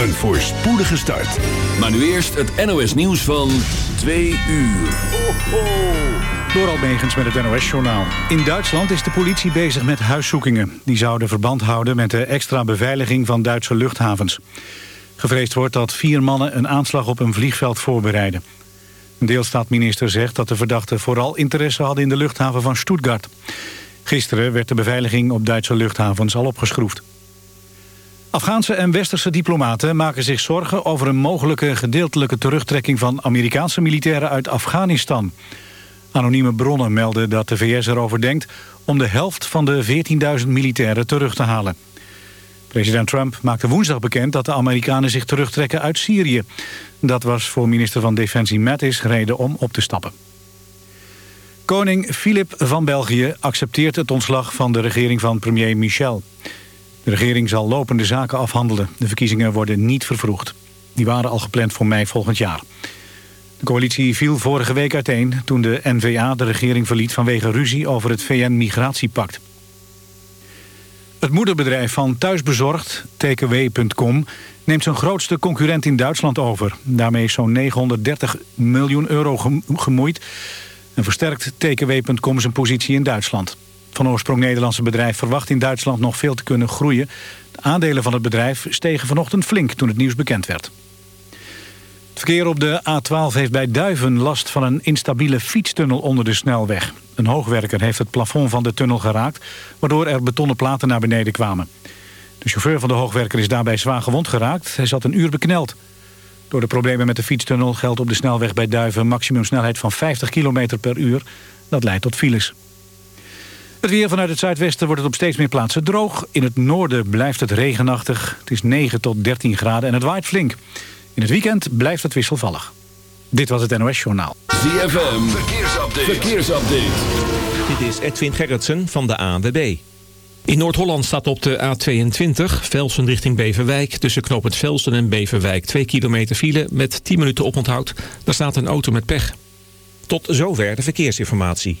Een voorspoedige start. Maar nu eerst het NOS nieuws van 2 uur. Ho, ho. Door met het NOS-journaal. In Duitsland is de politie bezig met huiszoekingen. Die zouden verband houden met de extra beveiliging van Duitse luchthavens. Gevreesd wordt dat vier mannen een aanslag op een vliegveld voorbereiden. Een deelstaatminister zegt dat de verdachten vooral interesse hadden in de luchthaven van Stuttgart. Gisteren werd de beveiliging op Duitse luchthavens al opgeschroefd. Afghaanse en westerse diplomaten maken zich zorgen over een mogelijke gedeeltelijke terugtrekking van Amerikaanse militairen uit Afghanistan. Anonieme bronnen melden dat de VS erover denkt om de helft van de 14.000 militairen terug te halen. President Trump maakte woensdag bekend dat de Amerikanen zich terugtrekken uit Syrië. Dat was voor minister van Defensie Mattis reden om op te stappen. Koning Filip van België accepteert het ontslag van de regering van premier Michel. De regering zal lopende zaken afhandelen. De verkiezingen worden niet vervroegd. Die waren al gepland voor mei volgend jaar. De coalitie viel vorige week uiteen toen de N-VA de regering verliet vanwege ruzie over het VN-migratiepact. Het moederbedrijf van Thuisbezorgd, tkw.com, neemt zijn grootste concurrent in Duitsland over. Daarmee is zo'n 930 miljoen euro gemoeid en versterkt tkw.com zijn positie in Duitsland. Van oorsprong Nederlandse bedrijf verwacht in Duitsland nog veel te kunnen groeien. De aandelen van het bedrijf stegen vanochtend flink toen het nieuws bekend werd. Het verkeer op de A12 heeft bij Duiven last van een instabiele fietstunnel onder de snelweg. Een hoogwerker heeft het plafond van de tunnel geraakt... waardoor er betonnen platen naar beneden kwamen. De chauffeur van de hoogwerker is daarbij zwaar gewond geraakt. Hij zat een uur bekneld. Door de problemen met de fietstunnel geldt op de snelweg bij Duiven... maximumsnelheid van 50 km per uur. Dat leidt tot files. Het weer vanuit het zuidwesten wordt het op steeds meer plaatsen droog. In het noorden blijft het regenachtig. Het is 9 tot 13 graden en het waait flink. In het weekend blijft het wisselvallig. Dit was het NOS Journaal. ZFM, verkeersupdate. verkeersupdate. Dit is Edwin Gerritsen van de ANWB. In Noord-Holland staat op de A22 Velsen richting Beverwijk... tussen knooppunt Velsen en Beverwijk 2 kilometer file met 10 minuten oponthoud. Daar staat een auto met pech. Tot zover de verkeersinformatie.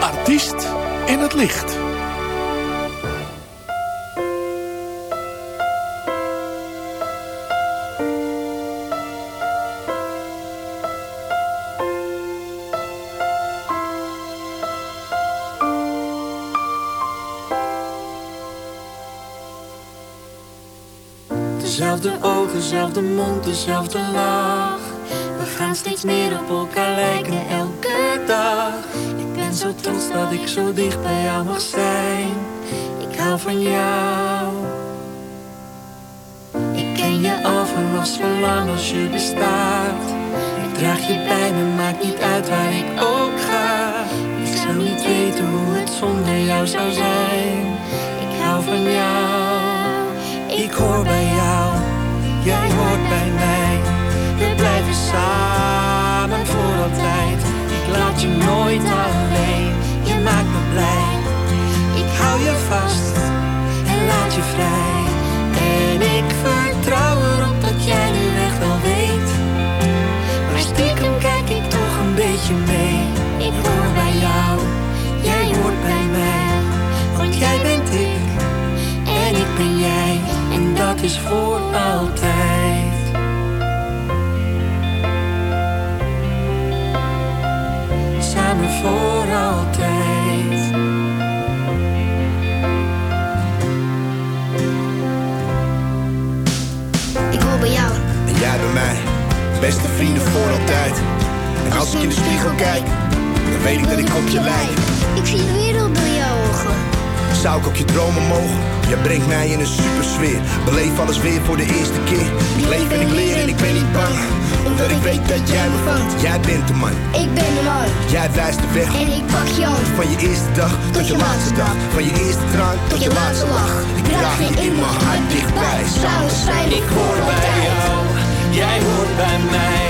Artiest in het licht. Dezelfde ogen, dezelfde mond, dezelfde lach. Gaan steeds meer op elkaar lijken elke dag. Ik ben zo trots dat ik zo dicht bij jou mag zijn. Ik van jou. Ik ken je al vanaf zo lang als je bestaat. Ik draag je bij me, maakt niet uit waar ik ook ga. Ik zou niet weten hoe het zonder jou zou zijn. Ik hou van jou, ik hoor bij jou, jij hoort bij mij. We blijven samen je nooit alleen, je maakt me blij. Ik hou je vast en laat je vrij. En ik vertrouw erop dat jij nu echt wel weet. Maar stiekem kijk ik toch een beetje mee. Ik hoor bij jou, jij hoort bij mij. Want jij bent ik en ik ben jij. En dat is voor altijd. Vrienden voor altijd. En als ik in de spiegel kijk, dan weet ik dat ik op je lijk. Ik zie de wereld door jouw ogen. Zou ik op je dromen mogen? Jij brengt mij in een supersfeer. Beleef alles weer voor de eerste keer. Ik leef en ik leer en ik ben niet bang. Omdat ik weet dat jij me vangt. Jij bent de man. Ik ben de man. Jij wijst de weg. En ik pak je hand. Van je eerste dag tot je laatste dag. Van je eerste traan tot je laatste lach. Ik draag je in mijn hart dichtbij. Samen zijn Ik hoor bij jou, jij hoort bij mij.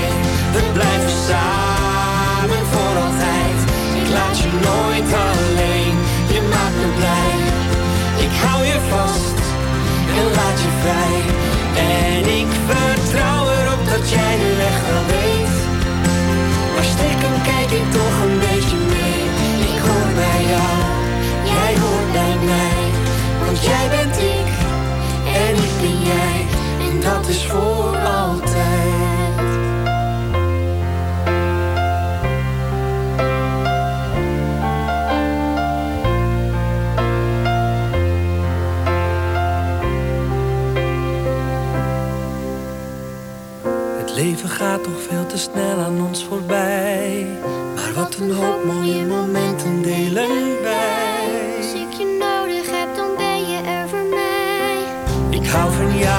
We blijven samen voor altijd. Ik laat je nooit alleen, je maakt me blij. Ik hou je vast en laat je vrij. En ik vertrouw erop dat jij nu echt wel weet. Maar stiekem kijk ik toch een beetje mee. Ik hoor bij jou, jij hoort bij mij. Want jij bent ik en ik ben jij. En dat is voor altijd. Leven gaat toch veel te snel aan ons voorbij. Maar wat een hoop mooie momenten delen wij. Als ik je nodig heb, dan ben je er voor mij. Ik hou van jou,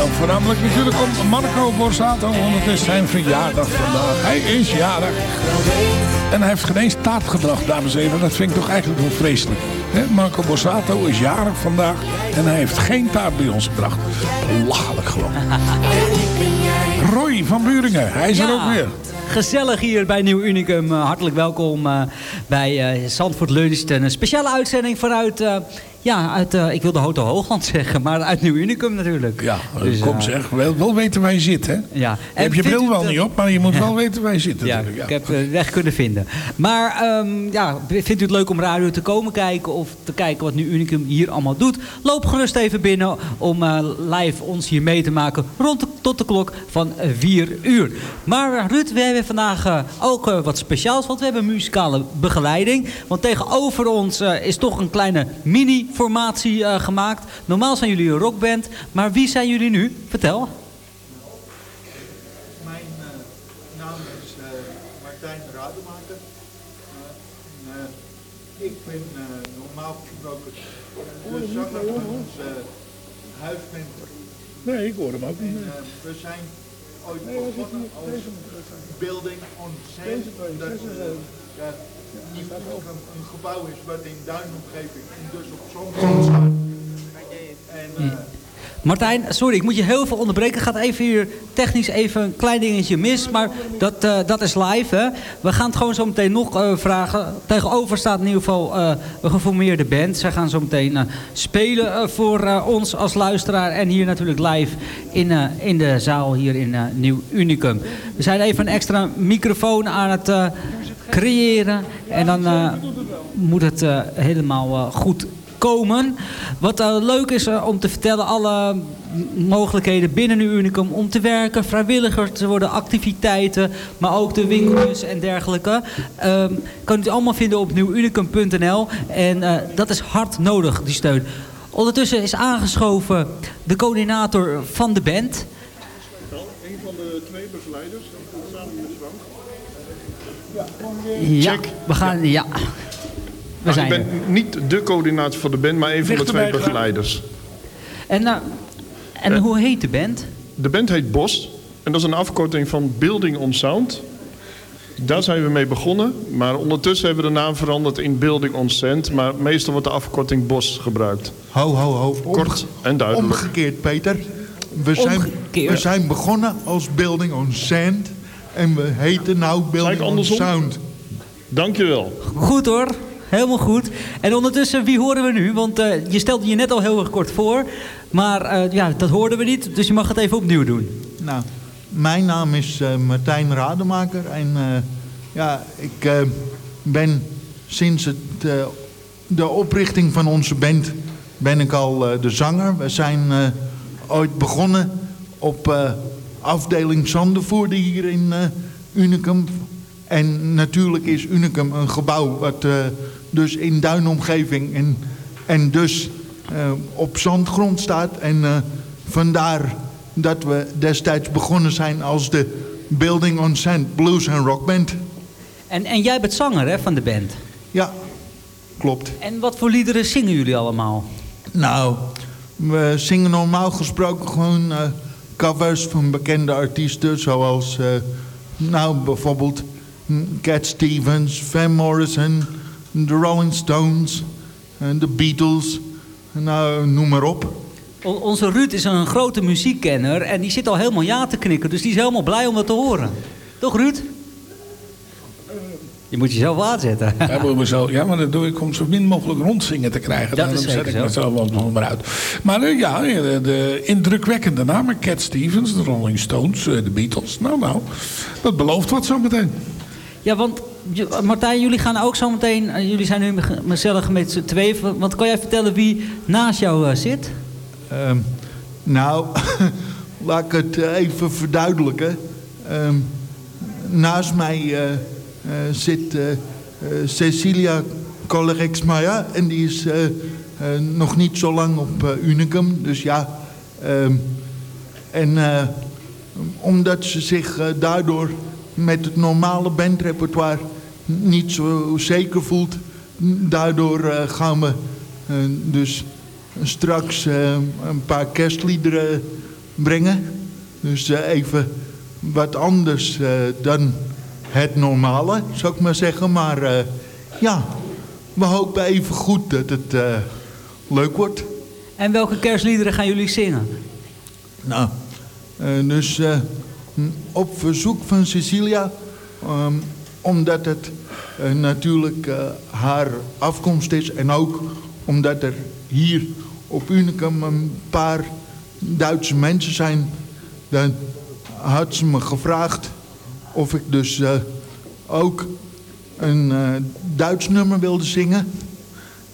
eh, voornamelijk natuurlijk om Marco Borsato, want het is zijn verjaardag vandaag. Hij is jarig. En hij heeft geen eens taart gebracht, dames en heren. Dat vind ik toch eigenlijk wel vreselijk. Marco Borsato is jarig vandaag en hij heeft geen taart bij ons gebracht. Belachelijk gewoon. Roy van Buringen, hij is er ook weer. Gezellig hier bij Nieuw Unicum. Uh, hartelijk welkom uh, bij uh, Zandvoort Lunch. Een speciale uitzending vanuit, ja, uit, ik wilde Hotel Hoogland zeggen, maar uit Nieuw Unicum natuurlijk. Ja, dus, kom zeg. Wel, wel weten waar je zit, hè? Ja. En heb je bril wel niet op, maar je moet wel weten waar je zit natuurlijk. Ja. ik heb de weg kunnen vinden. Maar um, ja, vindt u het leuk om radio te komen kijken of te kijken wat Nu Unicum hier allemaal doet? Loop gerust even binnen om uh, live ons hier mee te maken rond de, tot de klok van 4 uur. Maar Ruud, we hebben vandaag uh, ook uh, wat speciaals, want we hebben muzikale begeleiding. Want tegenover ons uh, is toch een kleine mini-formatie gemaakt. Normaal zijn jullie een rockband, maar wie zijn jullie nu? Vertel. Mijn naam is Martijn Rademaker. ik ben normaal gesproken de zanger van onze huisband. Nee, ik hoor hem ook niet. we zijn ooit begonnen als building on sand. Dat uh, een, een gebouw is wat in duinomgeving en dus op zon staat. En, uh, Martijn, sorry, ik moet je heel veel onderbreken. Gaat even hier technisch even een klein dingetje mis. Maar dat, uh, dat is live, hè. We gaan het gewoon zo meteen nog uh, vragen. Tegenover staat in ieder geval uh, een geformeerde band. Zij gaan zo meteen spelen voor ons als luisteraar. En hier natuurlijk live in, in de zaal hier in Nieuw Unicum. We zijn even een extra microfoon aan het creëren. En dan moet het helemaal goed komen. Wat leuk is om te vertellen, alle mogelijkheden binnen nu Unicum om te werken, vrijwilliger te worden, activiteiten, maar ook de winkeltjes en dergelijke. Um, kan u allemaal vinden op nieuwunicum.nl en dat is hard nodig, die steun. Ondertussen is aangeschoven de coördinator van de band. Een van de twee begeleiders. Ja, we gaan... Ja. We Nou, zijn ik er. ben niet de coördinator van de band, maar een van de twee begeleiders. En, nou, en hoe heet de band? De band heet Bos. En dat is een afkorting van Building on Sound. Daar zijn we mee begonnen. Maar ondertussen hebben we de naam veranderd in Building on Sand. Maar meestal wordt de afkorting Bos gebruikt. Ho, ho, ho. Kort en duidelijk. Omgekeerd, Peter. We zijn, Omgekeerd. we zijn begonnen als Building on Sand. En we heten nou Building on? Sound. Dankjewel. Goed hoor, helemaal goed. En ondertussen, wie horen we nu? Want eh, je stelde je net al heel erg kort voor. Maar eh, ja, dat hoorden we niet, dus je mag het even opnieuw doen. Nou, mijn naam is eh, Martijn Rademaker. En eh, ja, ik eh, ben sinds het, de oprichting van onze band ben ik al eh, de zanger. We zijn eh, ooit begonnen op eh, afdeling Zandervoerde hier in eh, Unicum. En natuurlijk is Unicum een gebouw wat eh, dus in duinomgeving en, en dus eh, op zandgrond staat. En vandaar dat we destijds begonnen zijn als de Building on Sand Blues and Rock Band. En, en jij bent zanger hè, van de band. Ja, klopt. En wat voor liederen zingen jullie allemaal? Nou, we zingen normaal gesproken gewoon covers van bekende artiesten. Zoals, eh, nou bijvoorbeeld Cat Stevens, Van Morrison, de Rolling Stones, de Beatles. Nou, noem maar op. Onze Ruud is een grote muziekkenner en die zit al helemaal ja te knikken. Dus die is helemaal blij om dat te horen. Toch Ruud? Je moet jezelf aanzetten. Ja, me zo, ja, maar dat doe ik om zo min mogelijk rondzingen te krijgen. Dat is Daarom zet ik zo. me zo wel nog maar uit. Maar eh, ja, de, de indrukwekkende namen. Cat Stevens, de Rolling Stones, eh, de Beatles. Nou, nou, dat belooft wat zo meteen. Ja, want Martijn, jullie gaan ook zo meteen... eh, jullie zijn nu gezellig met z'n tweeën. Want kan jij vertellen wie naast jou eh, zit? Ehm, nou, laat ik het eh, even verduidelijken. Ehm, naast mij eh, eh, zit eh, eh, Cecilia Collerex-Maya. En die is eh, eh, nog niet zo lang op eh, Unicum. Dus ja. ehm, en eh, omdat ze zich eh, daardoor met het normale bandrepertoire niet zo zeker voelt. Daardoor eh, gaan we eh, dus straks eh, een paar kerstliederen brengen. Dus eh, even wat anders eh, dan het normale, zou ik maar zeggen. Maar eh, ja, we hopen even goed dat het eh, leuk wordt. En welke kerstliederen gaan jullie zingen? Nou, eh, dus op verzoek van Cecilia, ehm, omdat het natuurlijk haar afkomst is en ook omdat er hier op Unicum een paar Duitse mensen zijn, dan had ze me gevraagd of ik dus eh, ook een eh, Duits nummer wilde zingen.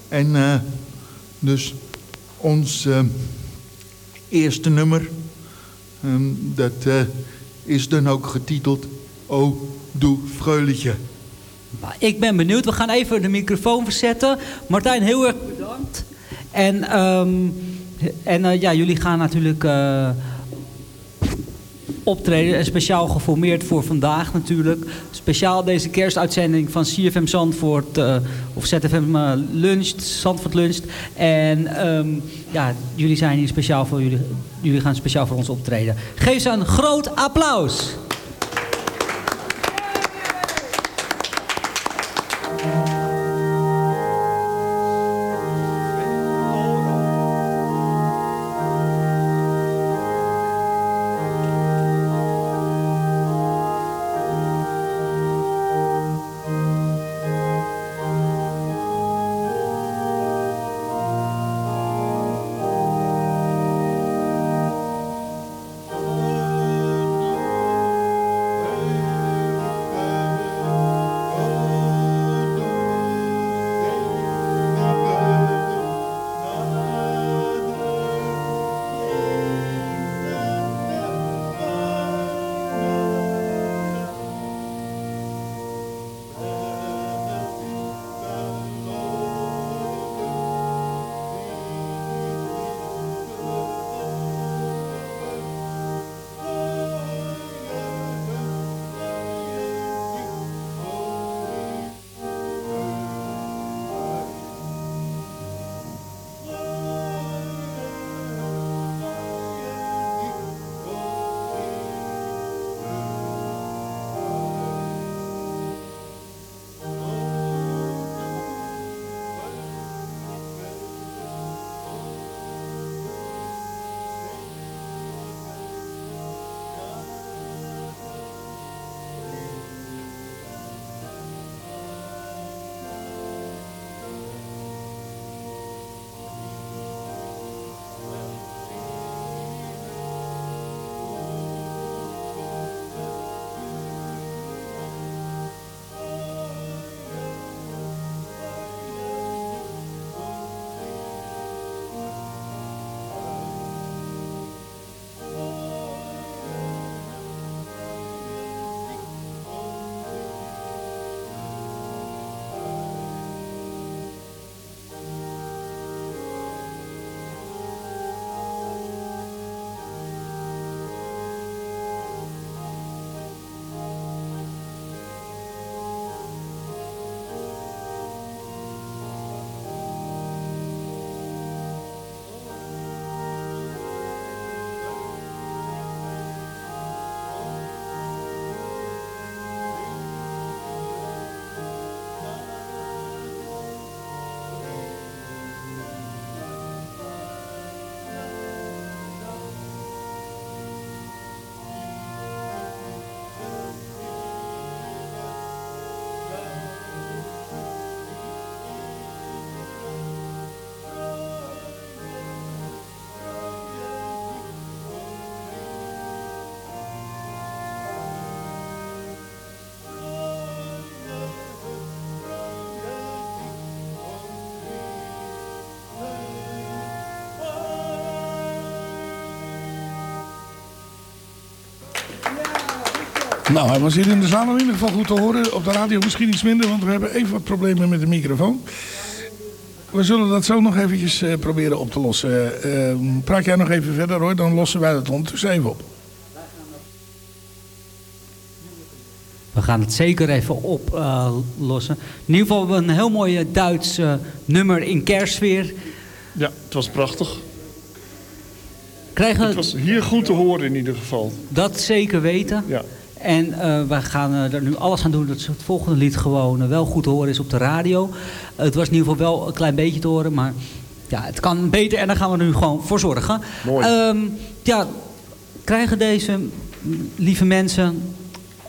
En eh, dus ons eerste nummer, ehm, dat is dan ook getiteld O Doe Freuletje. Ik ben benieuwd. We gaan even de microfoon verzetten. Martijn, heel erg bedankt. En, ehm, en ja, jullie gaan natuurlijk optreden. En speciaal geformeerd voor vandaag natuurlijk. Speciaal deze kerstuitzending van CFM Zandvoort. eh, of ZFM eh, Luncht, Zandvoort. En ehm, ja, jullie zijn hier speciaal voor jullie. Jullie gaan speciaal voor ons optreden. Geef ze een groot applaus. Nou, hij was hier in de zaal in ieder geval goed te horen. Op de radio misschien iets minder, want we hebben even wat problemen met de microfoon. We zullen dat zo nog eventjes eh, proberen op te lossen. Eh, praat jij nog even verder hoor, dan lossen wij dat ondertussen even op. We gaan het zeker even oplossen. in ieder geval een heel mooi Duits nummer in kerstsfeer. Ja, het was prachtig. Krijgen Het was hier goed te horen in ieder geval. dat zeker weten. Ja. En eh, we gaan eh, er nu alles aan doen dat het volgende lied gewoon eh, wel goed te horen is op de radio. het was in ieder geval wel een klein beetje te horen, maar ja, het kan beter en daar gaan we nu gewoon voor zorgen. Mooi. Ehm, ja, krijgen deze lieve mensen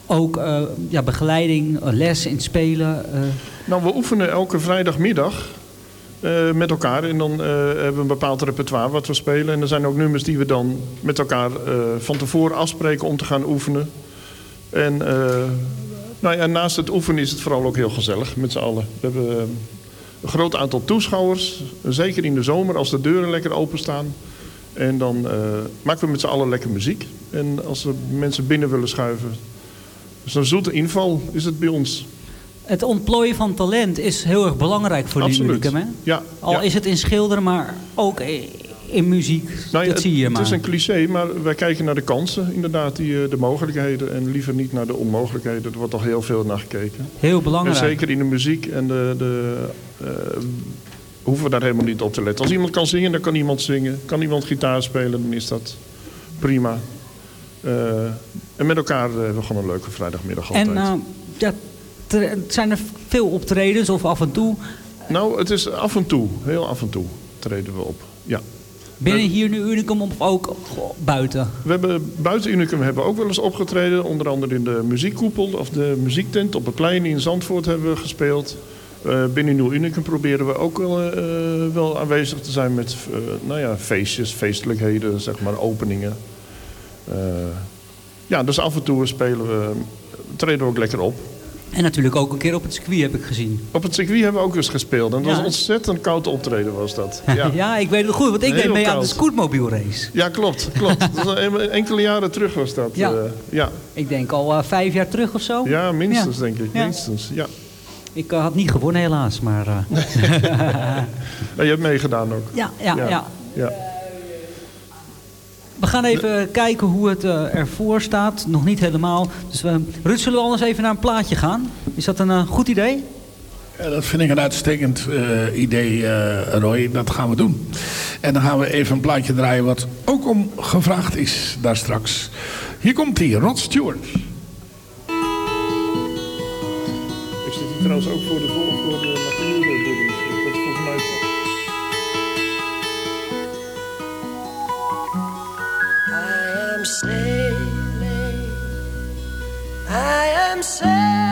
ook eh, ja, begeleiding, eh, les in spelen? eh? Nou, we oefenen elke vrijdagmiddag eh, met elkaar. En dan eh, hebben we een bepaald repertoire wat we spelen. En er zijn ook nummers die we dan met elkaar eh, van tevoren afspreken om te gaan oefenen. En eh, nou ja, naast het oefenen is het vooral ook heel gezellig met z'n allen. We hebben eh, een groot aantal toeschouwers. Zeker in de zomer als de deuren lekker openstaan. En dan eh, maken we met z'n allen lekker muziek. En als er mensen binnen willen schuiven... Dus een zoete inval is het bij ons. Het ontplooien van talent is heel erg belangrijk voor Absoluut. Unicum, hè? Ja, Al ja. is het in schilderen, maar ook in muziek. Nou ja, dat zie je het, maar. het is een cliché, maar wij kijken naar de kansen, inderdaad, die, eh, de mogelijkheden. En liever niet naar de onmogelijkheden. Er wordt al heel veel naar gekeken. Heel belangrijk. En zeker in de muziek en de... de eh, hoeven we daar helemaal niet op te letten. Als iemand kan zingen, dan kan iemand zingen. Kan iemand gitaar spelen, dan is dat prima. Eh, en met elkaar hebben we gewoon een leuke vrijdagmiddag altijd. En ja, tre- zijn er veel optredens of af en toe? Nou, het is af en toe, heel af en toe treden we op. Ja. Binnen hier nu Unicum of ook buiten? We hebben buiten Unicum hebben we ook wel eens opgetreden. Onder andere in de muziekkoepel of de muziektent op het plein in Zandvoort hebben we gespeeld. Eh, binnen Nieuw Unicum proberen we ook wel, eh, wel aanwezig te zijn met eh, nou ja, feestjes, feestelijkheden, zeg maar, openingen. Ja, dus af en toe spelen we, treden we ook lekker op. En natuurlijk ook een keer op het circuit heb ik gezien. Op het circuit hebben we ook eens gespeeld. En dat Ja. was ontzettend koud optreden was dat. Ja. Ja, ik weet het goed, want ik deed Heel mee aan de koud. scootmobielrace. ja klopt. klopt. Dat was een- enkele jaren terug was dat. Ja. eh, ja. Ik denk al eh, vijf jaar terug of zo. Ja, minstens denk ik. Minstens, ja. Ik eh, had niet gewonnen helaas, maar... je hebt meegedaan ook. ja, ja, ja, ja. We gaan even kijken hoe het eh, ervoor staat. Nog niet helemaal. Dus we, Ruud, zullen we anders even naar een plaatje gaan? Is dat een eh, goed idee? Ja, dat vind ik een uitstekend eh, idee, eh, Roy. Dat gaan we doen. En dan gaan we even een plaatje draaien wat ook om gevraagd is daar straks. Hier komt hij, Rod Stewart. Ik zit hier trouwens ook voor de, voor, I am sailing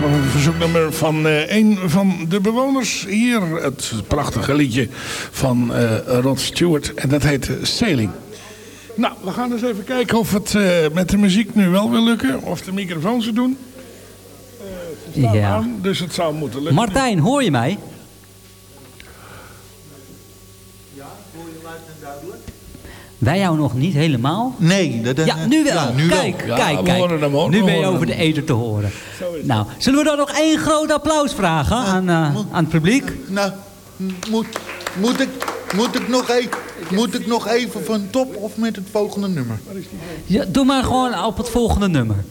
nog een verzoeknummer van eh, een van de bewoners hier. Het prachtige liedje van eh, Rod Stewart. En dat heet eh, Sailing. Nou, we gaan eens even kijken of het met de muziek nu wel wil lukken. Of de microfoons het doen. Ze staan Ja. aan, dus het zou moeten lukken. Martijn, hoor je mij? Wij jou nog niet helemaal? Nee, dat, Ja, nu wel. Ja, nu wel. kijk, Ja, kijk, we kijk. Nu ben je over de eten te horen. Zo is Nou, zullen we dan nog één groot applaus vragen aan, eh, aan het publiek? Nou, moet, moet, ik, moet, ik nog even, moet ik nog even van top of met het volgende nummer? Ja, doe maar gewoon op het volgende nummer.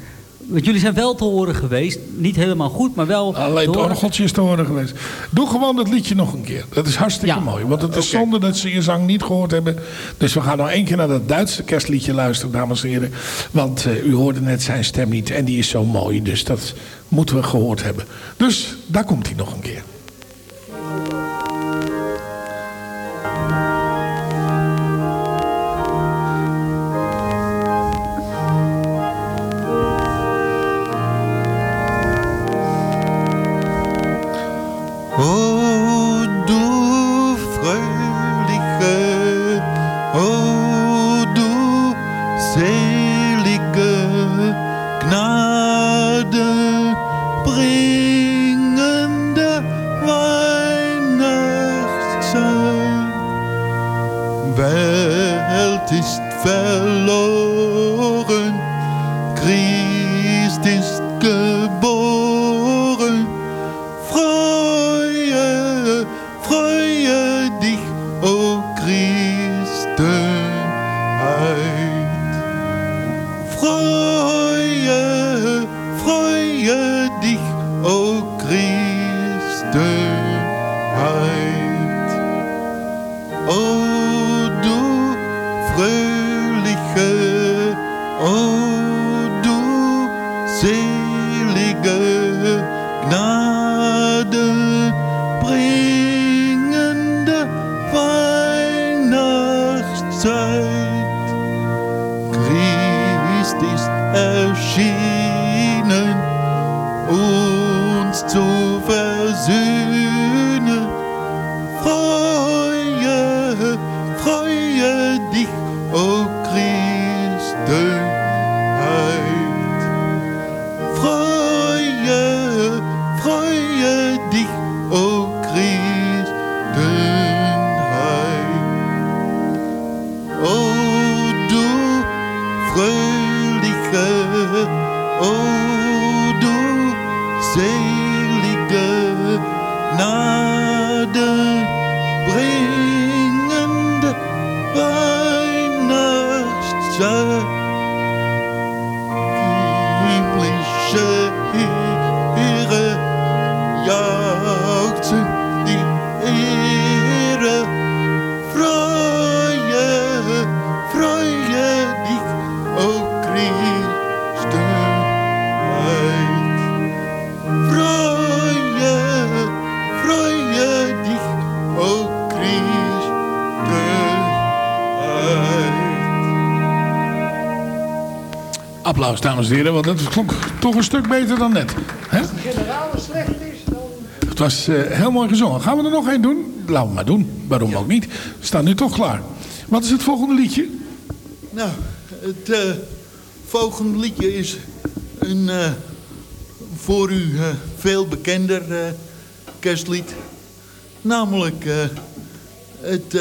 Want jullie zijn wel te horen geweest. Niet helemaal goed, maar wel Alleen het horen. orgeltje is te horen geweest. Doe gewoon dat liedje nog een keer. Dat is hartstikke mooi. Want het is zonde dat ze je zang niet gehoord hebben. Dus we gaan nog één keer naar dat Duitse kerstliedje luisteren, dames en heren. Want eh, u hoorde net zijn stem niet. En die is zo mooi. Dus dat moeten we gehoord hebben. Dus daar komt hij nog een keer. fell. Applaus, dames en heren. Want dat klonk toch een stuk beter dan net. Hè? generale slecht is, dan... Het was eh, heel mooi gezongen. Gaan we er nog één doen? Laten we maar doen. Waarom ook niet? We staan nu toch klaar. Wat is het volgende liedje? Nou, het eh, volgende liedje is een eh, voor u veel bekender kerstlied. Namelijk het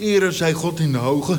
Ere zij God in de hoge.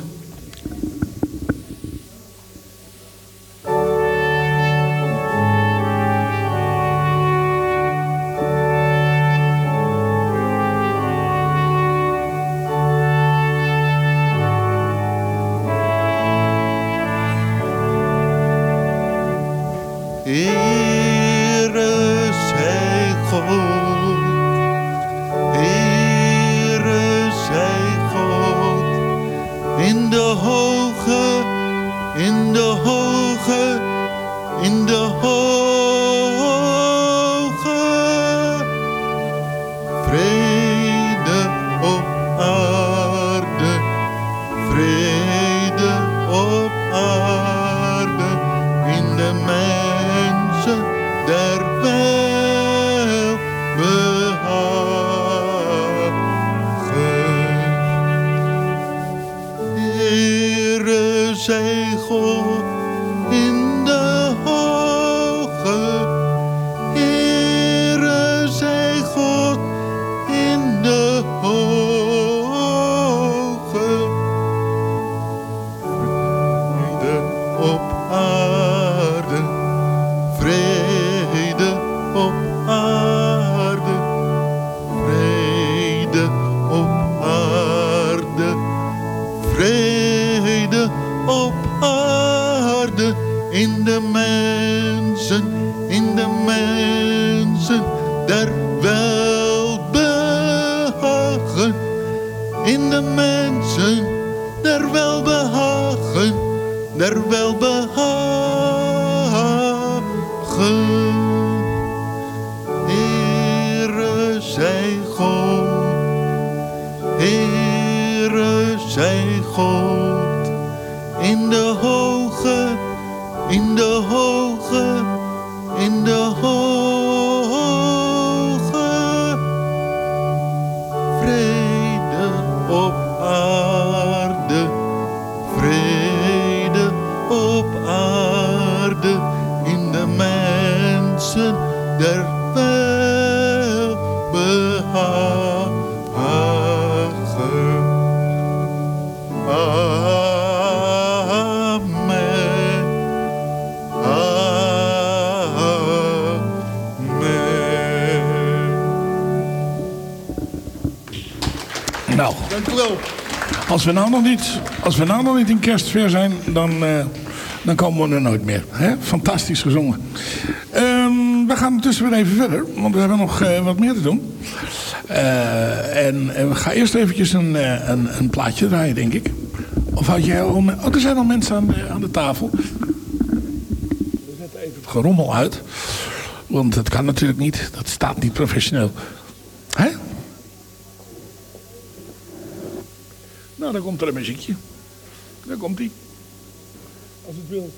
Als we nou nog niet, als we nou nog niet in kerstsfeer zijn, dan, eh, dan komen we er nooit meer. Hè? Fantastisch gezongen. Ehm, we gaan ondertussen weer even verder, want we hebben nog eh, wat meer te doen. Eh, en, we gaan eerst eventjes een, een, een plaatje draaien, denk ik. Of had jij al... Oh, er zijn al mensen aan de, aan de tafel. We zetten even het gerommel uit. Want dat kan natuurlijk niet. Dat staat niet professioneel. Hè? Nou, dan komt er een muziekje. Daar komt hij. Als het wil.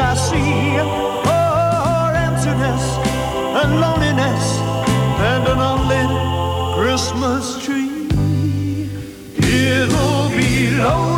I see are emptiness and loneliness and an unlit Christmas tree. It'll be lonely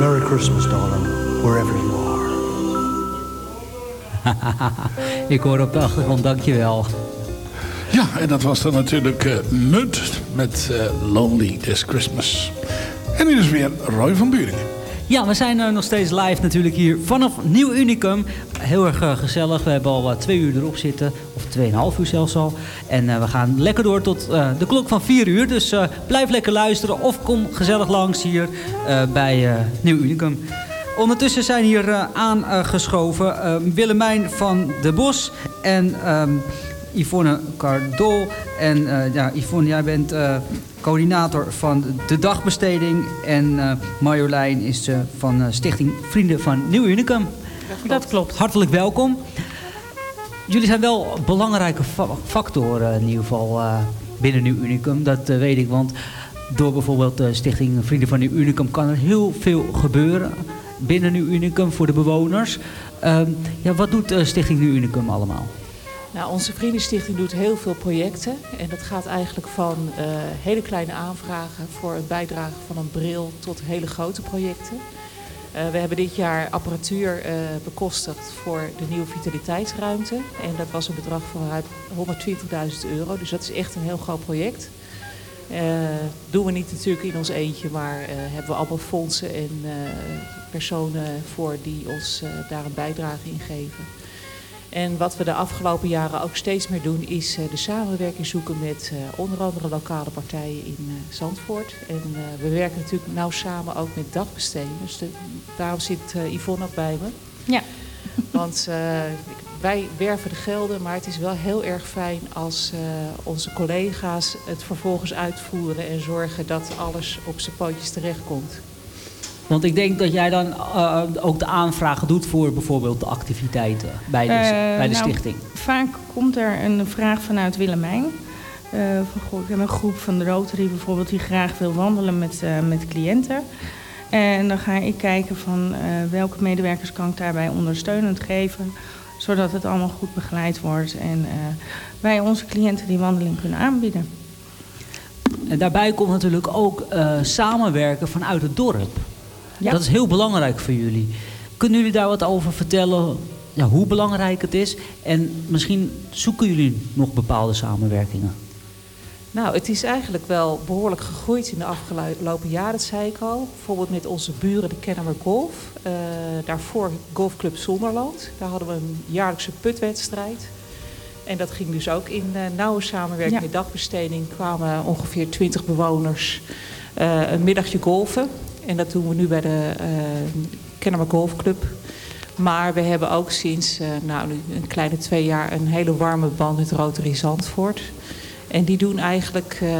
Christmas, darling, wherever you are. Ik hoor op de achtergrond, dankjewel. Ja, en dat was dan natuurlijk uh, Mud met uh, Lonely This Christmas. En nu is weer Roy van Buringen. Ja, we zijn uh, nog steeds live natuurlijk hier vanaf Nieuw Unicum. Heel erg uh, gezellig. We hebben al uh, twee uur erop zitten. Of tweeënhalf uur zelfs al. En we gaan lekker door tot de klok van vier uur. Dus blijf lekker luisteren. Of kom gezellig langs hier bij Nieuw Unicum. Ondertussen zijn hier aangeschoven Willemijn van de Bos en um, Yvonne Cardol. En ja, Yvonne, jij bent coördinator van de dagbesteding. En Marjolein is van Stichting Vrienden van Nieuw Unicum. Dat klopt. Hartelijk welkom. Jullie zijn wel belangrijke factoren in ieder geval binnen Nieuw Unicum. Dat weet ik, want door bijvoorbeeld de Stichting Vrienden van Nieuw Unicum... kan er heel veel gebeuren binnen Nieuw Unicum voor de bewoners. Ehm, ja, wat doet Stichting Nieuw Unicum allemaal? Nou, onze Vriendenstichting doet heel veel projecten. En dat gaat eigenlijk van uh, hele kleine aanvragen voor het bijdragen van een bril tot hele grote projecten. Uh, we hebben dit jaar apparatuur uh, bekostigd voor de nieuwe vitaliteitsruimte. En dat was een bedrag van ruim 120.000 euro. Dus dat is echt een heel groot project. doen we niet natuurlijk in ons eentje, maar hebben we allemaal fondsen en personen voor die ons daar een bijdrage in geven. En wat we de afgelopen jaren ook steeds meer doen, is uh, de samenwerking zoeken met uh, onder andere lokale partijen in uh, Zandvoort. En we werken natuurlijk nauw samen ook met dagbesteders. Dus de, daarom zit Yvonne ook bij me. Ja. Want wij werven de gelden, maar het is wel heel erg fijn als onze collega's het vervolgens uitvoeren en zorgen dat alles op zijn pootjes terechtkomt. Want ik denk dat jij dan uh, ook de aanvragen doet voor bijvoorbeeld de activiteiten bij de, uh, bij de nou, stichting. Vaak komt er een vraag vanuit Willemijn. Uh, van, goh, ik heb een groep van de Rotary bijvoorbeeld die graag wil wandelen met, met cliënten. En dan ga ik kijken van welke medewerkers kan ik daarbij ondersteunend geven. Zodat het allemaal goed begeleid wordt en wij onze cliënten die wandeling kunnen aanbieden. En daarbij komt natuurlijk ook samenwerken vanuit het dorp. Ja. Dat is heel belangrijk voor jullie. Kunnen jullie daar wat over vertellen? Ja, hoe belangrijk het is? En misschien zoeken jullie nog bepaalde samenwerkingen? Nou, het is eigenlijk wel behoorlijk gegroeid in de afgelopen jaren, dat zei ik al. Bijvoorbeeld met onze buren, de Kennemer Golf. Uh, daarvoor Golfclub Zonderland. Daar hadden we een jaarlijkse putwedstrijd. En dat ging dus ook in uh, nauwe samenwerking ja. met dagbesteding. kwamen ongeveer 20 bewoners uh, een middagje golfen. En dat doen we nu bij de uh, Kennemer Golfclub. Maar we hebben ook sinds uh, nou, een kleine twee jaar een hele warme band met Rotary Zandvoort. En die doen eigenlijk uh,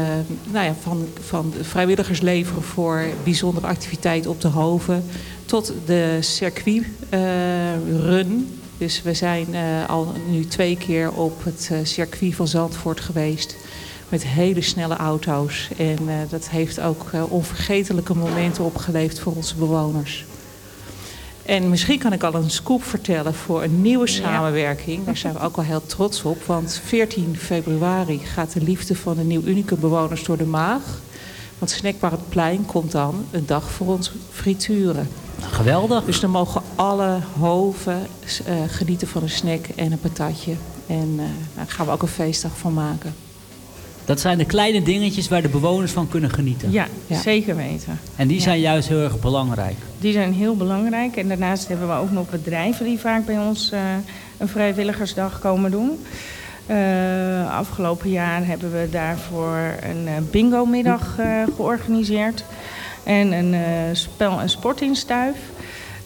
nou ja, van, van vrijwilligers leveren voor bijzondere activiteiten op de Hoven... tot de circuitrun. dus we zijn al nu twee keer op het circuit van Zandvoort geweest met hele snelle auto's. En uh, dat heeft ook uh, onvergetelijke momenten opgeleverd voor onze bewoners. En misschien kan ik al een scoop vertellen voor een nieuwe samenwerking. Daar zijn we ook wel heel trots op. Want 14 februari gaat de liefde van de Nieuw Unicum bewoners door de maag. Want Snackbar het Plein komt dan een dag voor ons frituren. Geweldig. Dus dan mogen alle hoven uh, genieten van een snack en een patatje. En daar gaan we ook een feestdag van maken. Dat zijn de kleine dingetjes waar de bewoners van kunnen genieten. Ja, ja. zeker weten. En die ja. zijn juist heel erg belangrijk. Die zijn heel belangrijk. En daarnaast hebben we ook nog bedrijven die vaak bij ons uh, een vrijwilligersdag komen doen. Uh, afgelopen jaar hebben we daarvoor een uh, bingo-middag georganiseerd. En een spel- en sportinstuif.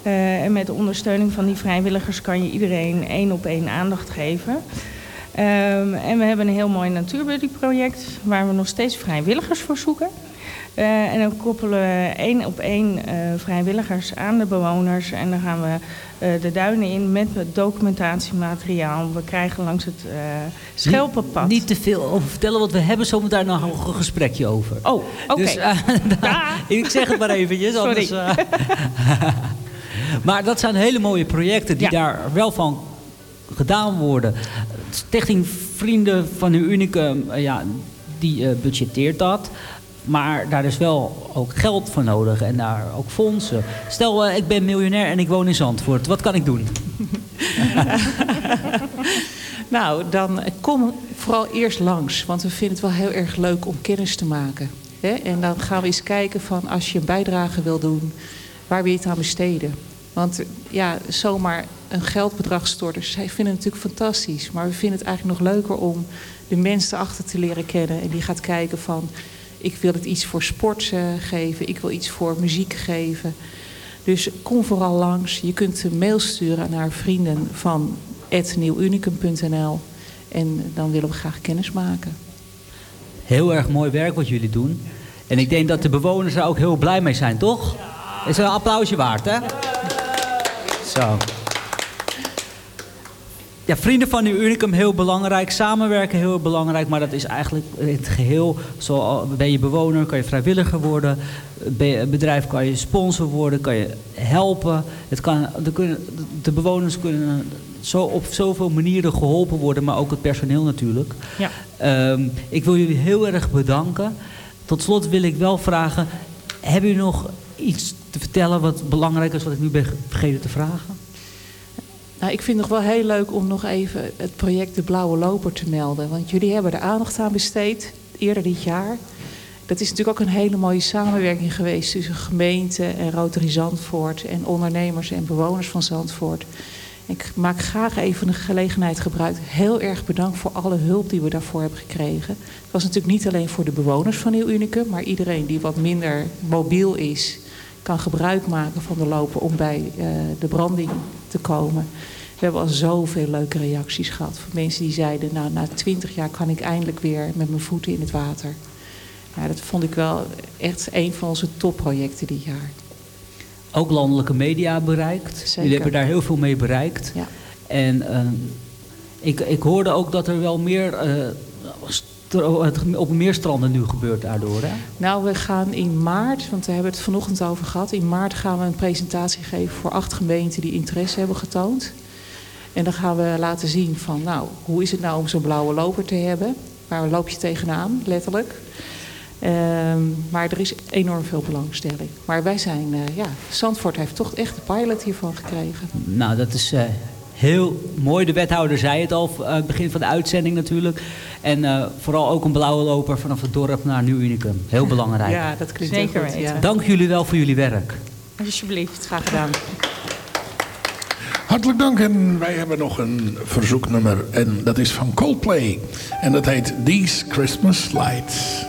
en met de ondersteuning van die vrijwilligers kan je iedereen één op één aandacht geven. Um, en we hebben een heel mooi natuurbuddy-project waar we nog steeds vrijwilligers voor zoeken. Uh, en dan koppelen we één op één uh, vrijwilligers aan de bewoners. En dan gaan we uh, de duinen in met documentatiemateriaal. We krijgen langs het Schelpenpad. Niet, niet te veel over vertellen, want we hebben zo meteen nog een gesprekje over. Oh, oké. Okay. Dus, ik zeg het maar eventjes. Anders, maar dat zijn hele mooie projecten die ja. daar wel van gedaan worden. Stichting Vrienden van de Unicum, uh, ja, die uh, budgetteert dat. Maar daar is wel ook geld voor nodig en daar ook fondsen. Stel, eh, ik ben miljonair en ik woon in Zandvoort. Wat kan ik doen? Nou, dan kom vooral eerst langs. Want we vinden het wel heel erg leuk om kennis te maken. En dan gaan we eens kijken van als je een bijdrage wil doen, waar wil je het aan besteden? Want ja, zomaar een geldbedrag storten, zij vinden het natuurlijk fantastisch. Maar we vinden het eigenlijk nog leuker om de mensen achter te leren kennen. En die gaat kijken van, ik wil het iets voor sport eh, geven, ik wil iets voor muziek geven. Dus kom vooral langs. Je kunt een mail sturen naar vrienden van nieuwunicum.nl. En dan willen we graag kennis maken. Heel erg mooi werk wat jullie doen. En ik denk dat de bewoners er ook heel blij mee zijn, toch? Is een applausje waard, hè? Zo. Ja, vrienden van Nieuw Unicum heel belangrijk. Samenwerken heel belangrijk. Maar dat is eigenlijk in het geheel. Zo, ben je bewoner, kan je vrijwilliger worden. Je bedrijf, kan je sponsor worden. Kan je helpen. Het kan, de, kunnen, de bewoners kunnen zo op zoveel manieren geholpen worden. Maar ook het personeel natuurlijk. Ja. Ehm, ik wil jullie heel erg bedanken. Tot slot wil ik wel vragen. Hebben jullie nog iets te vertellen wat belangrijk is, wat ik nu ben vergeten te vragen? Nou, ik vind het nog wel heel leuk om nog even het project De Blauwe Loper te melden. Want jullie hebben er aandacht aan besteed, eerder dit jaar. Dat is natuurlijk ook een hele mooie samenwerking geweest tussen gemeente en Rotary Zandvoort en ondernemers en bewoners van Zandvoort. Ik maak graag even de gelegenheid gebruik. Heel erg bedankt voor alle hulp die we daarvoor hebben gekregen. Het was natuurlijk niet alleen voor de bewoners van Nieuw Unicum, maar iedereen die wat minder mobiel is, kan gebruik maken van de loper om bij uh, de branding te komen. We hebben al zoveel leuke reacties gehad. Van mensen die zeiden, nou na twintig jaar kan ik eindelijk weer met mijn voeten in het water. Ja, dat vond ik wel echt een van onze topprojecten dit jaar. Ook landelijke media bereikt. Zeker. Jullie hebben daar heel veel mee bereikt. Ja. En uh, ik, ik hoorde ook dat er wel meer uh, op meer stranden nu gebeurt daardoor. Hè? Nou, we gaan in maart, want we hebben het vanochtend over gehad. In maart gaan we een presentatie geven voor acht gemeenten die interesse hebben getoond. En dan gaan we laten zien van, nou, hoe is het nou om zo'n blauwe loper te hebben? Waar loop je tegenaan, letterlijk? Um, maar er is enorm veel belangstelling. Maar wij zijn, uh, ja, Zandvoort heeft toch echt de pilot hiervan gekregen. Nou, dat is uh, heel mooi. De wethouder zei het al, uh, begin van de uitzending natuurlijk. En vooral ook een blauwe loper vanaf het dorp naar Nieuw Unicum. Heel belangrijk. ja, dat klinkt Zeker goed, ja. Dank jullie wel voor jullie werk. Alsjeblieft. Graag gedaan. Hartelijk dank en wij hebben nog een verzoeknummer en dat is van Coldplay. En dat heet These Christmas Lights.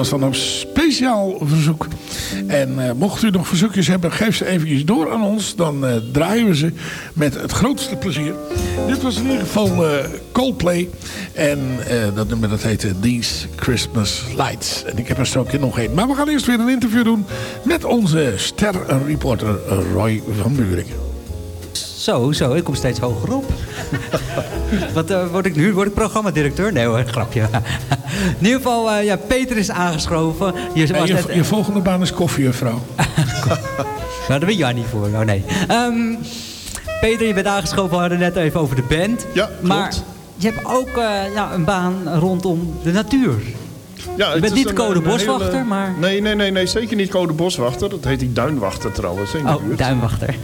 Was dan op speciaal verzoek. En eh, mocht u nog verzoekjes hebben, geef ze eventjes door aan ons. Dan eh, draaien we ze met het grootste plezier. Dit was in ieder geval eh, Coldplay. En dat nummer dat heette These Christmas Lights. En ik heb er zo nog één. Maar we gaan eerst weer een interview doen met onze sterreporter Roy van Buringen. Zo, zo, ik kom steeds hoger op. Wat eh, word ik nu? Word ik programmadirecteur? Nee hoor, grapje. In ieder geval, eh, ja, Peter is aangeschoven. Je, was je, net- je volgende baan is koffiejuffrouw. Nou, daar ben jij niet voor. Oh nee. Ehm, Peter, je bent aangeschoven. We hadden net even over de band. Ja, Maar je hebt ook eh, ja, een baan rondom de natuur. Ja, je bent niet code boswachter, hele- maar... Nee, nee, nee, nee, zeker niet code boswachter. Dat heet die duinwachter trouwens. in de Oh, buurt. duinwachter.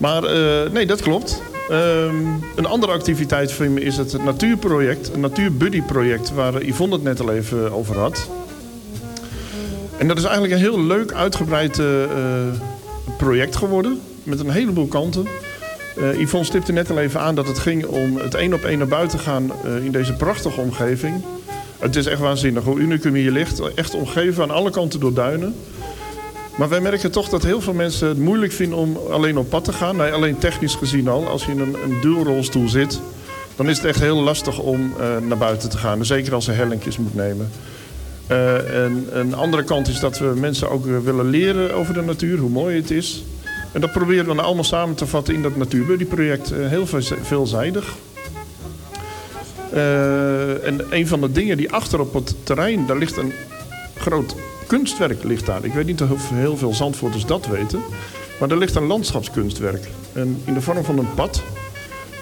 Maar eh, nee, dat klopt. Ehm, een andere activiteit van me is het natuurproject. Een natuurbuddy-project waar Yvonne het net al even over had. En dat is eigenlijk een heel leuk uitgebreid eh, eh, project geworden. Met een heleboel kanten. Yvonne stipte net al even aan dat het ging om het één op één naar buiten gaan in deze prachtige omgeving. Het is echt waanzinnig hoe unicum hier ligt. Echt omgeven aan alle kanten door duinen. Maar wij merken toch dat heel veel mensen het moeilijk vinden om alleen op pad te gaan. Alleen technisch gezien al. Als je in een, een zit, dan is het echt heel lastig om eh, naar buiten te gaan. Zeker als je hellinkjes moet nemen. Eh, en een andere kant is dat we mensen ook eh, willen leren over de natuur, hoe mooi het is. En dat proberen we dan allemaal samen te vatten in dat Natuurbuddy-project. heel veel- veelzijdig. En een van de dingen die achter op het terrein, daar ligt een groot kunstwerk ligt daar. Ik weet niet of heel veel Zandvoorters dat weten. Maar er ligt een landschapskunstwerk. En in de vorm van een pad.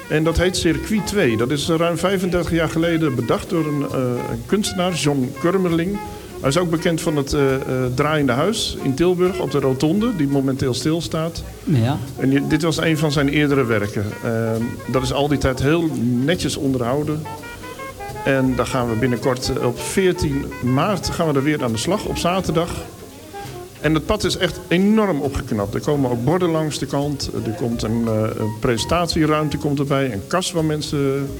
En dat heet Circuit 2. Dat is ruim 35 jaar geleden bedacht door een, eh, een kunstenaar, John Kurmerling. Hij is ook bekend van het eh, eh, Draaiende Huis in Tilburg op de Rotonde, die momenteel stilstaat. Ja. En je- dit was een van zijn eerdere werken. Ehm, dat is al die tijd heel netjes onderhouden. En daar gaan we binnenkort eh, op 14 maart gaan we er weer aan de slag, op zaterdag. En het pad is echt enorm opgeknapt. Er komen ook borden langs de kant. Er komt een, eh, een presentatieruimte komt erbij. Een kast waar mensen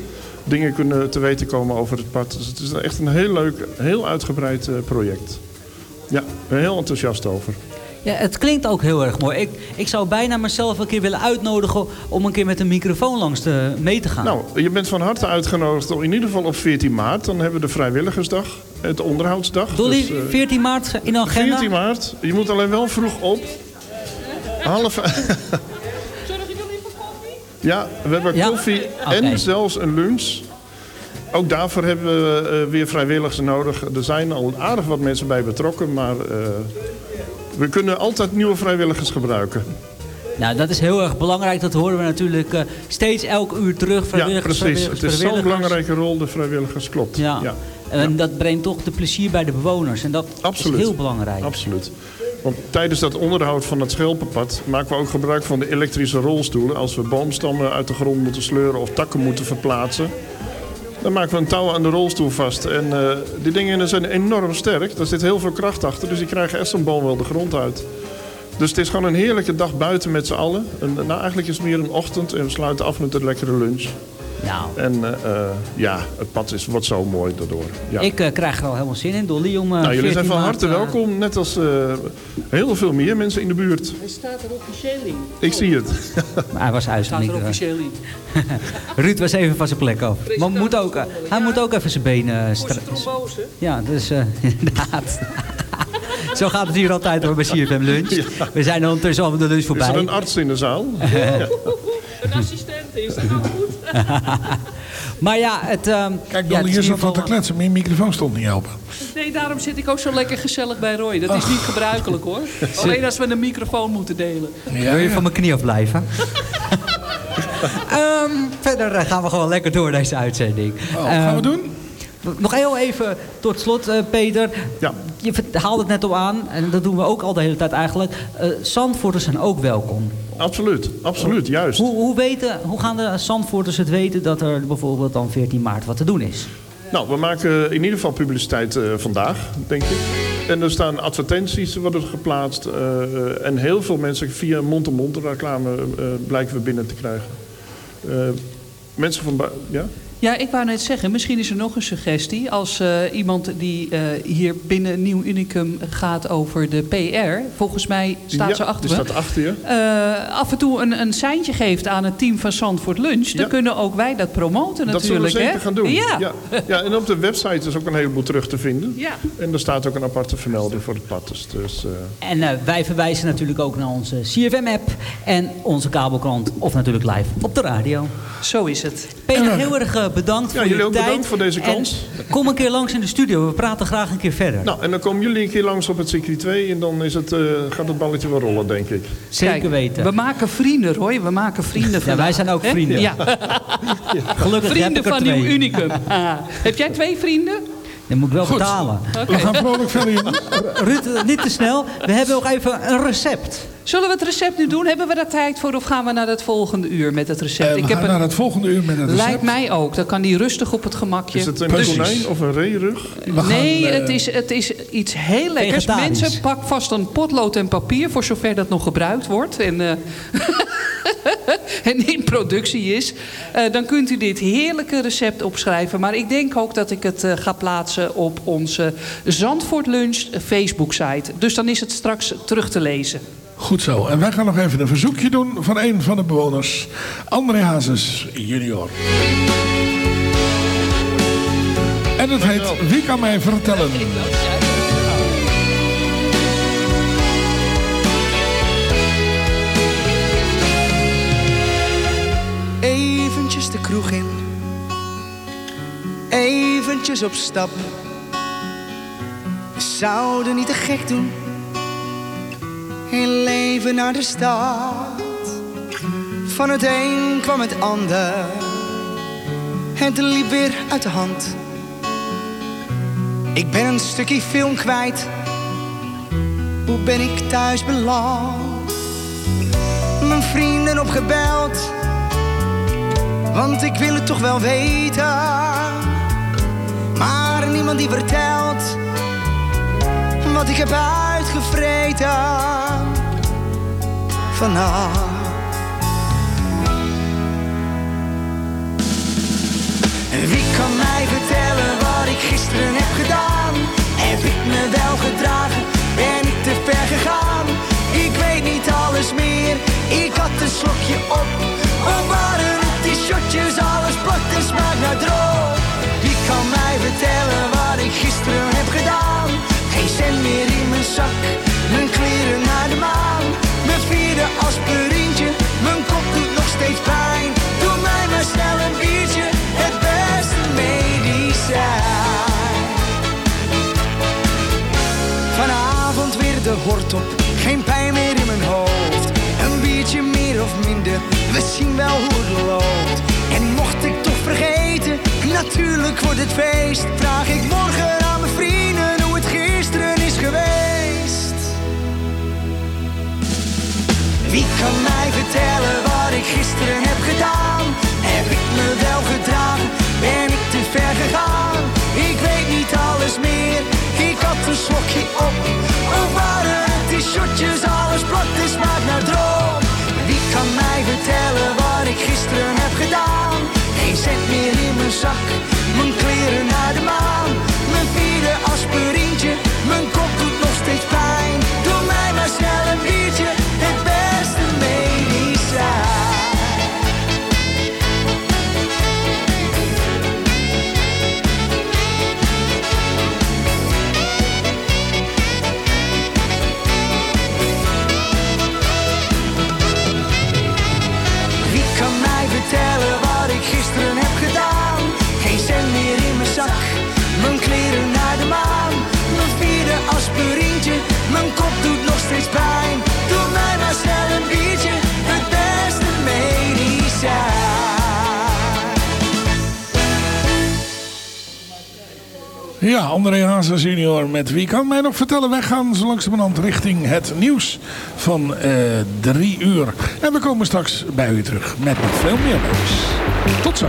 dingen kunnen te weten komen over het pad. Dus het is echt een heel leuk, heel uitgebreid eh, project. Ja, ik ben heel enthousiast over. Ja, het klinkt ook heel erg mooi. Ik, ik zou bijna mezelf een keer willen uitnodigen om een keer met een microfoon langs de, mee te gaan. Nou, je bent van harte uitgenodigd om in ieder geval op 14 maart. Dan hebben we de vrijwilligersdag, het onderhoudsdag. Dolly, Dus, eh, 14 maart in agenda. 14 maart. Je moet alleen wel vroeg op. Half... ja, we hebben Ja? koffie en zelfs een lunch. Ook daarvoor hebben we eh, weer vrijwilligers nodig. Er zijn al aardig wat mensen bij betrokken, maar eh, we kunnen altijd nieuwe vrijwilligers gebruiken. Nou, dat is heel erg belangrijk. Dat horen we natuurlijk eh, steeds elk uur terug. Ja, Vrijwilligers, precies. vrijwilligers, Het is zo'n belangrijke rol, de vrijwilligers, klopt. Ja. ja. En dat brengt toch de plezier bij de bewoners. En dat Absoluut. is heel belangrijk. Absoluut. Want tijdens dat onderhoud van het schelpenpad maken we ook gebruik van de elektrische rolstoelen. Als we boomstammen uit de grond moeten sleuren of takken moeten verplaatsen. Dan maken we een touw aan de rolstoel vast. En eh, die dingen zijn enorm sterk. Daar zit heel veel kracht achter. Dus die krijgen echt zo'n boom wel de grond uit. Dus het is gewoon een heerlijke dag buiten met z'n allen. En, nou, eigenlijk is het meer een ochtend en we sluiten af met een lekkere lunch. Nou. En eh, eh, ja, het pad is, wordt zo mooi daardoor. Ja. Ik eh, krijg er al helemaal zin in, Dolly. Om, Nou, jullie 14 zijn van harte welkom, net als eh, heel veel meer mensen in de buurt. Hij staat er officieel in. Ik zie het. Maar hij was uit. Staat er officieel in. Ruud was even van zijn plek af. Maar moet ook, hij moet ook even zijn benen... Trombose. Ja, dus eh, inderdaad. Zo gaat het hier altijd hoor, bij CFM Lunch. We zijn ondertussen al met de lunch Is voorbij. er een arts in de zaal? Een assistent is het gaat goed. maar ja, het... ehm, Kijk, ja, is hier zat wat te kletsen. Mijn microfoon stond niet helpen. Nee, daarom zit ik ook zo lekker gezellig bij Roy. Dat is niet gebruikelijk hoor. Alleen als we een microfoon moeten delen. Wil je van mijn knie afblijven? Ehm, verder eh, gaan we gewoon lekker door deze uitzending. Oh, gaan we Ehm, doen? Nog heel even tot slot, eh, Peter. Ja. Je haalde het net al aan, en dat doen we ook al de hele tijd eigenlijk. Eh Zandvoorters zijn ook welkom. Absoluut, absoluut, juist. Hoe, hoe, weten, hoe gaan de Zandvoorters het weten dat er bijvoorbeeld dan 14 maart wat te doen is? Nou, we maken in ieder geval publiciteit eh, vandaag, denk ik. En er staan advertenties worden geplaatst. en heel veel mensen via mond-to-mond reclame eh, blijken we binnen te krijgen. Mensen van... Ja? Ja, ik wou net zeggen, misschien is er nog een suggestie. Als eh, iemand die eh, hier binnen Nieuw Unicum gaat over de PR... volgens mij staat Ja, ze achter die me... staat achter je. eh, af en toe een, een seintje geeft aan het team van Zandvoort Lunch... dan Ja. kunnen ook wij dat promoten Dat zullen we natuurlijk. zeker hè? gaan doen. Ja. Ja. Ja, en op de website is ook een heleboel terug te vinden. Ja. En er staat ook een aparte vermelding voor het pad. Dus, dus, eh, En eh, wij verwijzen natuurlijk ook naar onze CFM-app en onze kabelkrant. Of natuurlijk live op de radio. Zo is het. Peter, heel erg eh, bedankt Ja, voor jullie je ook tijd. bedankt voor deze En kans. kom een keer langs in de studio. We praten graag een keer verder. nou, en dan komen jullie een keer langs op het circuit 2 en dan is het, eh, gaat het balletje wel rollen, denk ik. Zeker Kijk, weten. We maken vrienden, Roy. We maken vrienden vandaag. wij zijn ook vrienden. Ja. Gelukkig heb vrienden ik er van twee. Nieuw Unicum. Heb jij twee vrienden? Dat moet ik wel Goed. betalen. We gaan vrolijk verder, jongens. Ruud, eh, niet te snel. We hebben nog even een recept. Zullen we het recept nu doen? Hebben we daar tijd voor of gaan we naar het volgende uur met het recept? Eh, we ik heb gaan een... naar het volgende uur met het recept. Lijkt mij ook. Dan kan die rustig op het gemakje. Is het een Precies. konijn of een reerug? Gaan, Nee, eh, het, is, het is iets heel lekkers. Mensen, pak vast een potlood en papier... voor zover dat nog gebruikt wordt. En, eh, en in productie is. Eh, dan kunt u dit heerlijke recept opschrijven. Maar ik denk ook dat ik het eh, ga plaatsen op onze Zandvoort Lunch Facebook-site. Dus dan is het straks terug te lezen. Goed zo. En wij gaan nog even een verzoekje doen van een van de bewoners. André Hazes junior. En het heet Wie kan mij vertellen? De kroeg in. Eventjes op stap. We zouden niet te gek doen. Heel leven naar de stad. Van het een kwam het ander. Het liep weer uit de hand. Ik ben een stukje film kwijt. Hoe ben ik thuis beland? Mijn vrienden opgebeld. Want ik wil het toch wel weten. Maar niemand die vertelt wat ik heb uitgevreten. En wie kan mij vertellen wat ik gisteren heb gedaan? Heb ik me wel gedragen? Ben ik te ver gegaan? Ik weet niet alles meer. Ik had een slokje op. Of waren die shotjes? Alles plakt en smaakt naar droog. Wie kan mij vertellen wat ik gisteren heb gedaan? Geen cent meer in mijn zak. Mijn kleren naar de maan. Mijn vierde aspirintje. Mijn kop doet nog steeds pijn. Doe mij maar snel een biertje. Het beste medicijn. Vanavond weer de hort op, geen pijn we zien wel hoe het loopt. En mocht ik toch vergeten, natuurlijk wordt het feest. Vraag ik morgen aan mijn vrienden hoe het gisteren is geweest. Wie kan mij vertellen wat ik gisteren heb gedaan? Heb ik me wel gedragen? Ben ik te ver gegaan? Ik weet niet alles meer. Ik had een slokje op. Of waren het die shotjes? Alles en smaakt naar droom. Kan mij vertellen wat ik gisteren heb gedaan? Geen cent meer in mijn zak. Mijn kleren naar de maan. Hazes junior met Wie kan mij nog vertellen? Wij gaan zo langzamerhand richting het nieuws van eh, drie uur. En we komen straks bij u terug met nog veel meer nieuws. Tot zo.